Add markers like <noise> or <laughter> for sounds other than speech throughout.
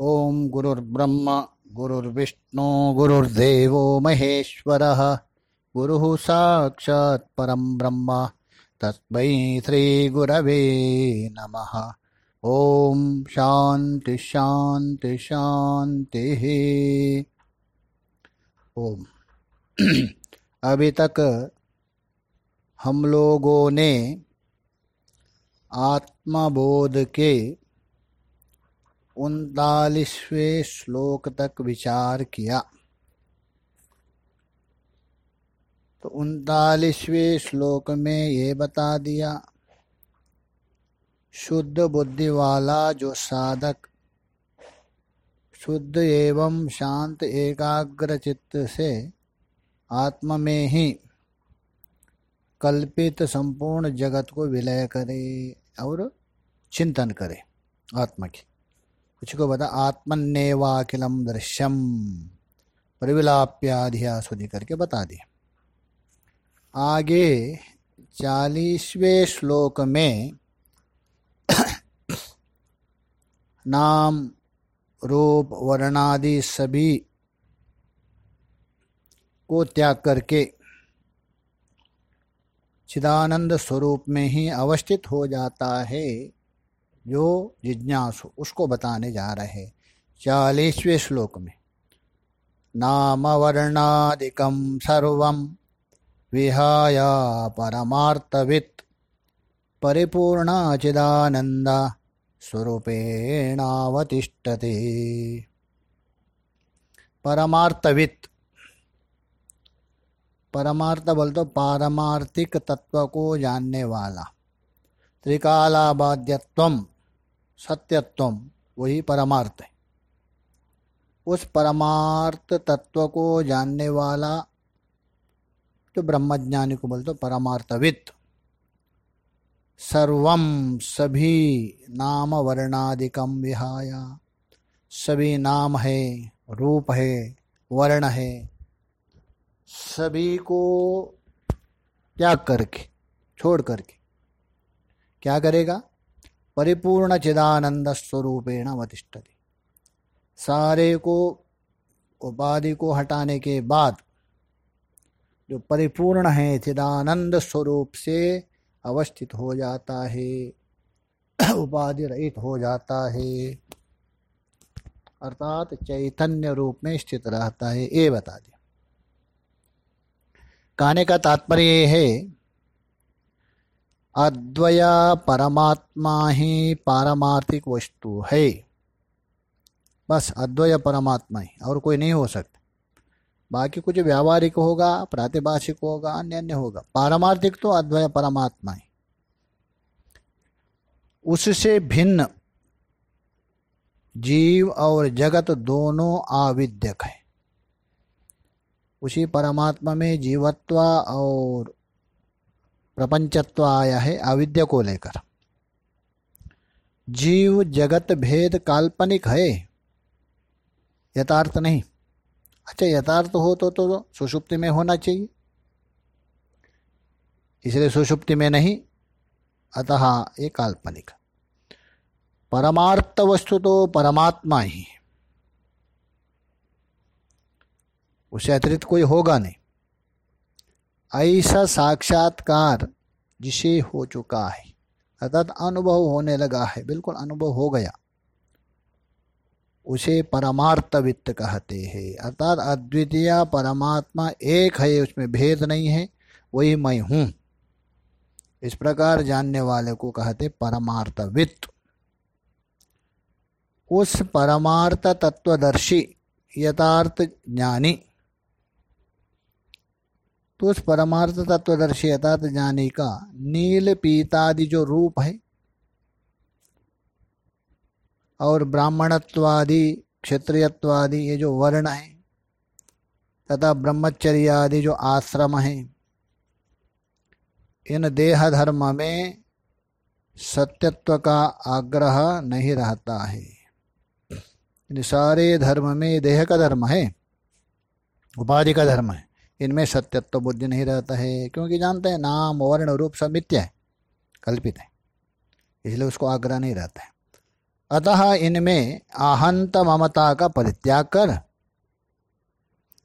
ॐ गुरुर्ब्रह्म, गुरुर्विष्णु, गुरुर्देवो महेश्वरः। गुरुः साक्षात् ब्रह्म, तस्मै श्रीगुरवे नमः। ॐ शान्ति शान्ति, शान्तिः। ओम अभी तक हम लोगों ने आत्मबोध के उनतालीसवें श्लोक तक विचार किया। तो उनतालीसवें श्लोक में ये बता दिया, शुद्ध बुद्धि वाला जो साधक शुद्ध एवं शांत एकाग्र चित्त से आत्मा में ही कल्पित संपूर्ण जगत को विलय करे और चिंतन करे आत्मा की। कुछ को बता आत्मन्नेवाखिलम दृश्यम। परिविलाप्याधिया सुधी करके बता दिया आगे, चालीसवें श्लोक में, <coughs> नाम, रूप, वर्णादि सभी को त्याग करके, चिदानंद स्वरूप में ही अवस्थित हो जाता है। जो जिज्ञासु, उसको बताने जा रहे चालीसवें श्लोक में। नाम वर्णादिकम सर्वम विहाया परमार्थवित, परिपूर्ण चिदानंद स्वरूपेणावतिष्ठते। परमार्थवित। परमार्थ बोल तो पारमार्थिक तत्व को जानने वाला। त्रिकालाबाध्यत्व। सत्यत्व, वही परमार्थ है। उस परमार्थ तत्व को जानने वाला जो ब्रह्मज्ञानी को बोलते परमार्थवित सर्वम सभी नाम वर्णादिकम विहाया। सभी नाम है, रूप है, वर्ण है। सभी को त्याग करके, छोड़ करके, क्या करेगा? परिपूर्ण चिदानंद स्वरूपेण अवतिष्ठति। सारे को, उपाधि को हटाने के बाद जो परिपूर्ण है चिदानंद स्वरूप से अवस्थित हो जाता है, उपाधि रहित हो जाता है, अर्थात चैतन्य रूप में स्थित रहता है ये बता दिया कहने का तात्पर्य है अद्वया परमात्मा ही पारमार्थिक वस्तु है। बस अद्वय परमात्मा ही, और कोई नहीं हो सकता। बाकी कुछ व्यावहारिक होगा, प्रातिभाषिक होगा अन्य अन्य होगा। पारमार्थिक तो अद्वय परमात्मा ही। उससे भिन्न जीव और जगत दोनों आविद्यक है। उसी परमात्मा में जीवत्व और प्रपंचत्व आया है, अविद्या को लेकर। जीव जगत भेद काल्पनिक है, यथार्थ नहीं। अच्छा यथार्थ हो तो तो सुषुप्ति में होना चाहिए। इसलिए सुषुप्ति में नहीं, अतः ये काल्पनिक। परमार्थ वस्तु तो परमात्मा ही उससे अतिरिक्त कोई होगा नहीं। ऐसा साक्षात्कार जिसे हो चुका है, अर्थात अनुभव होने लगा है, बिल्कुल अनुभव हो गया। उसे परमार्थ वित्त कहते हैं, अर्थात अद्वितीय परमात्मा एक है, उसमें भेद नहीं है, वही मैं हूँ। इस प्रकार जानने वाले को कहते परमार्थ वित्त। उस परमार्थ तत्वदर्शी, यथार्थ ज्ञानी तो उस परमार्थ तत्वदर्शी यथार्थ ज्ञानी का नील पीतादि जो रूप है और ब्राह्मणत्वादि, क्षत्रियत्वादि, ये जो वर्ण है, तथा ब्रह्मचर्य आदि जो आश्रम है, इन देह धर्म में सत्यत्व का आग्रह नहीं रहता है। इन सारे धर्म में देह का धर्म है, उपाधि का धर्म है। इनमें सत्यत्व तो बुद्धि नहीं रहता है, क्योंकि जानते हैं नाम, वर्ण, रूप सब मिथ्या है, कल्पित है, इसलिए उसको आग्रह नहीं रहता है। अतः इनमें आहंत ममता का परित्याग कर,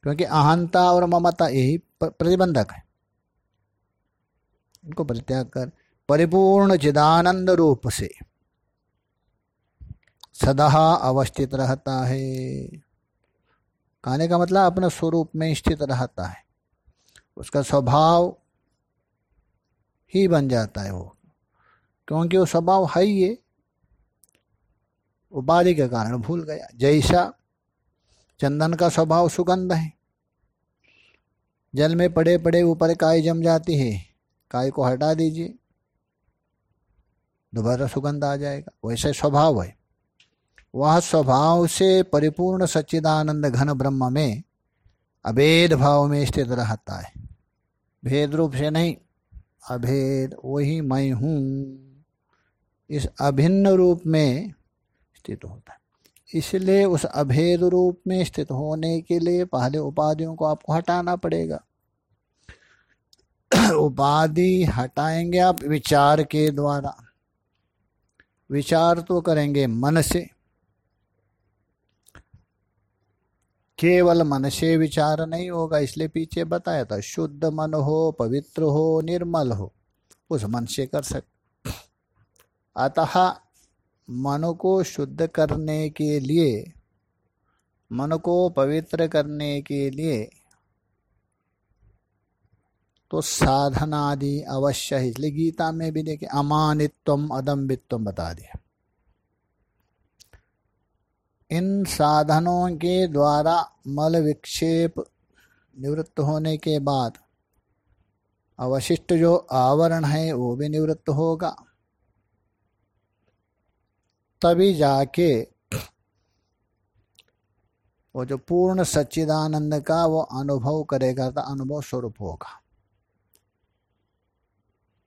क्योंकि अहंता और ममता यही प्रतिबंधक है। इनको परित्याग कर, परिपूर्ण चिदानंद रूप से, सदा अवस्थित रहता है। कहने का मतलब अपने स्वरूप में स्थित रहता है। उसका स्वभाव ही बन जाता है वो। क्योंकि वो स्वभाव है ही उपाधि के कारण भूल गया। जैसा चंदन का स्वभाव सुगंध है। जल में पड़े पड़े ऊपर काय जम जाती है। काय को हटा दीजिए। दोबारा सुगंध आ जाएगा। वैसे स्वभाव है। वह स्वभाव से परिपूर्ण सच्चिदानंद घन ब्रह्म में अभेद भाव में स्थित रहता है। भेद रूप से नहीं, अभेद वही मैं हूँ। इस अभिन्न रूप में स्थित होता है। इसलिए उस अभेद रूप में स्थित होने के लिए पहले उपाधियों को आपको हटाना पड़ेगा। <coughs> उपाधि हटाएँगे आप विचार के द्वारा। विचार तो करेंगे मन से। केवल मन से विचार नहीं होगा, इसलिए पीछे बताया था, शुद्ध मन हो, पवित्र हो, निर्मल हो, उस मन से कर सकते अतः मन को शुद्ध करने के लिए, मन को पवित्र करने के लिए तो साधनादि अवश्य है। इसलिए गीता में भी देखे अमानित्व अदम्बित्व बता दिया। इन साधनों के द्वारा मल विक्षेप निवृत्त होने के बाद अवशिष्ट जो आवरण है, वो भी निवृत्त होगा। तभी जाके वो जो पूर्ण सच्चिदानंद का वो अनुभव करेगा तो अनुभव स्वरूप होगा।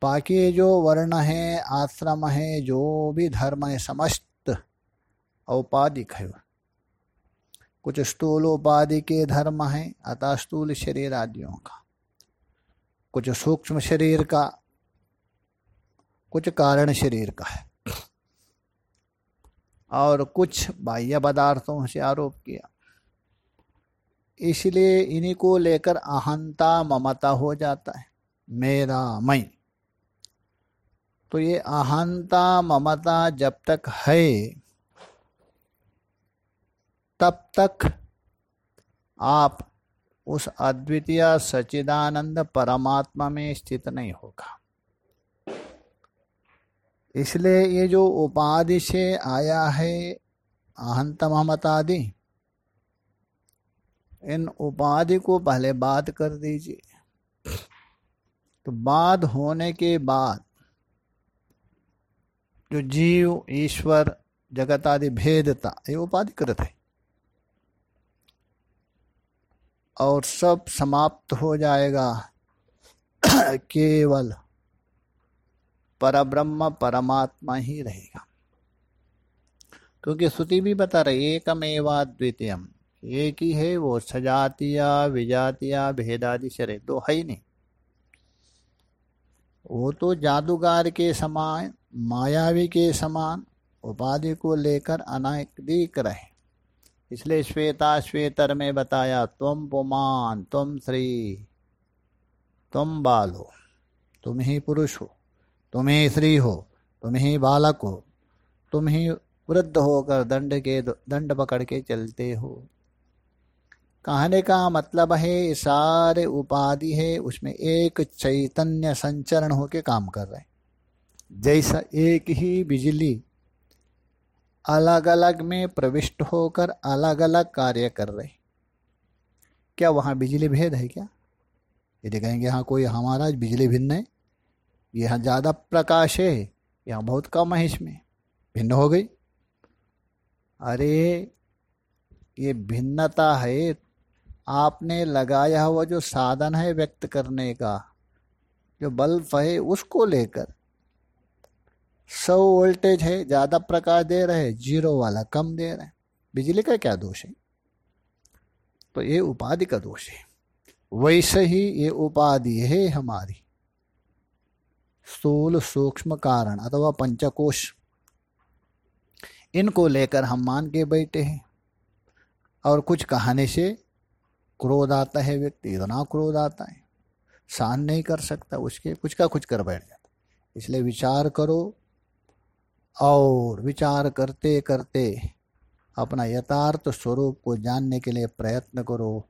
बाकी जो वर्ण है, आश्रम है, जो भी धर्म है, समस्त औपाधिक है कुछ स्थूल उपाधि के धर्म है, अतः स्थूल शरीर आदियों का। कुछ सूक्ष्म शरीर का, कुछ कारण शरीर का है। और कुछ बाह्य पदार्थों से आरोप किया। इसलिए इन्हीं को लेकर अहंता ममता हो जाता है। मेरा मैं तो ये अहंता ममता जब तक है तब तक आप उस अद्वितीय सचिदानंद परमात्मा में स्थित नहीं होगा। इसलिए ये जो उपाधि से आया है, अहंत मोहम्मद आदि इन उपाधि को पहले बात कर दीजिए। तो बाद होने के बाद जो जीव, ईश्वर, जगत आदि भेदता, ये उपाधि करते है। और सब समाप्त हो जाएगा। <clears throat> केवल परब्रह्म परमात्मा ही रहेगा। क्योंकि श्रुति भी बता रही एकमेवा द्वितीयम एक ही है वो, सजातिया, विजातिया, भेदादि शरीर दो है ही नहीं। वो तो जादूगार के समान, मायावी के समान, उपाधि को लेकर अनादिक रहे इसलिए श्वेता श्वेतर में बताया, तुम पुमान, तुम श्री तुम बाल हो तुम ही पुरुष हो, तुम ही स्त्री हो, तुम ही बालक हो, तुम ही वृद्ध होकर दंड के दंड पकड़ के चलते हो। कहने का मतलब है, सारे उपाधि है, उसमें एक चैतन्य संचरण होके काम कर रहे जैसा एक ही बिजली अलग अलग में प्रविष्ट होकर अलग अलग कार्य कर रहे क्या वहाँ बिजली भेद है क्या? यदि कहेंगे हाँ कोई हमारा बिजली भिन्न है। यहाँ ज़्यादा प्रकाश है, यहाँ बहुत कम है इसमें। भिन्न हो गई? अरे, ये भिन्नता है। आपने लगाया हुआ जो साधन है व्यक्त करने का, जो बल्ब है उसको लेकर सौ वोल्टेज है, ज़्यादा प्रकाश दे रहे ज़ीरो वाला कम दे रहे बिजली का क्या दोष है? तो ये उपाधि का दोष है। वैसे ही ये उपाधि है हमारी। स्थूल सूक्ष्म कारण अथवा पंचकोश। इनको लेकर हम मान के बैठे हैं। और कुछ कहानी से क्रोध आता है व्यक्ति, इतना क्रोध आता है। सहन नहीं कर सकता, उसके कुछ का कुछ कर बैठ जाता इसलिए विचार करो और विचार करते करते अपना यथार्थ स्वरूप को जानने के लिए प्रयत्न करो।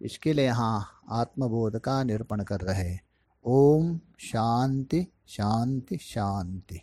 इसके लिए यहाँ आत्मबोध का निरूपण कर रहे ओम शांति शांति शांति।